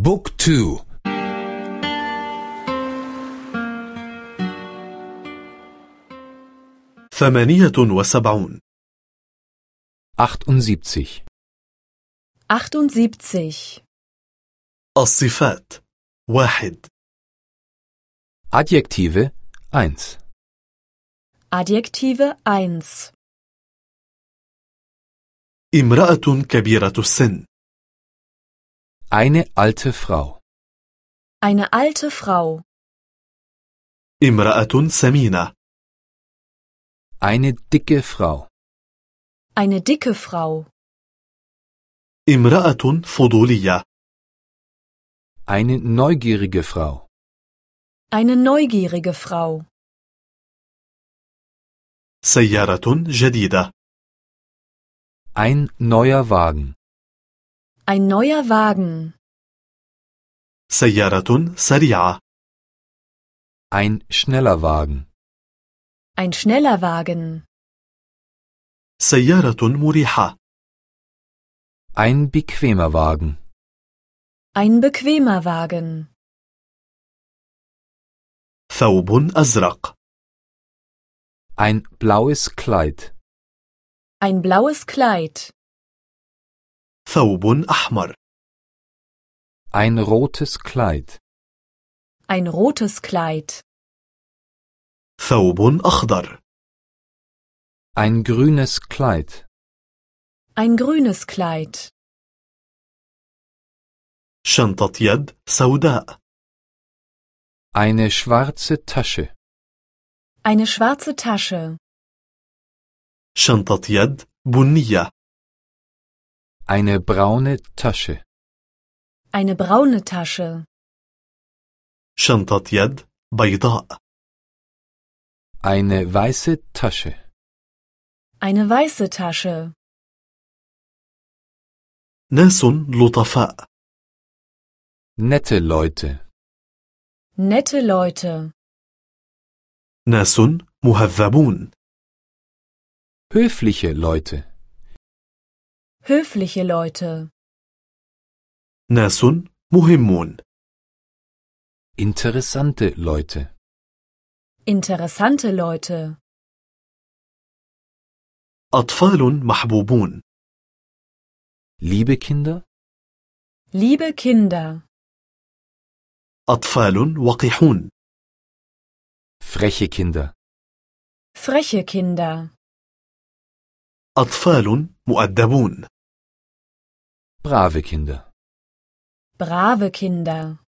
بوك تو. ثمانية وسبعون. 78 78. الصفات. واحد. Adjektive. 1 Adjektive. 1. امرأة كبيرة السن. Eine alte Frau Eine alte Frau. امرأة سمينة Eine dicke Frau Eine dicke Frau. امرأة فضولية Eine neugierige Frau Eine neugierige Frau. سيارة جديدة Ein neuer Wagen Ein neuer Wagen. سيارة سريعة Ein schneller Wagen Ein schneller Wagen. سيارة مريحة Ein bequemer Wagen Ein bequemer Wagen. ثوب أزرق Ein blaues Kleid Ein blaues Kleid. ثوب أحمر Ein rotes Kleid Ein rotes Kleid. ثوب أخضر Ein grünes Kleid Ein grünes Kleid. شنطة يد سوداء Eine schwarze Tasche Eine schwarze Tasche. شنطة يد بنية Eine braune Tasche Eine braune Tasche. شنطة يد بيضاء Eine weiße Tasche Eine weiße Tasche. ناس لطفاء Nette Leute Nette Leute. ناس مهذبون Höfliche Leute Höfliche Leute. ناس مهمون Interessante Leute Interessante Leute. أطفال محبوبون Liebe Kinder Liebe Kinder. أطفال وقحون Freche Kinder Freche Kinder. أطفال مؤدبون Brave Kinder Brave Kinder.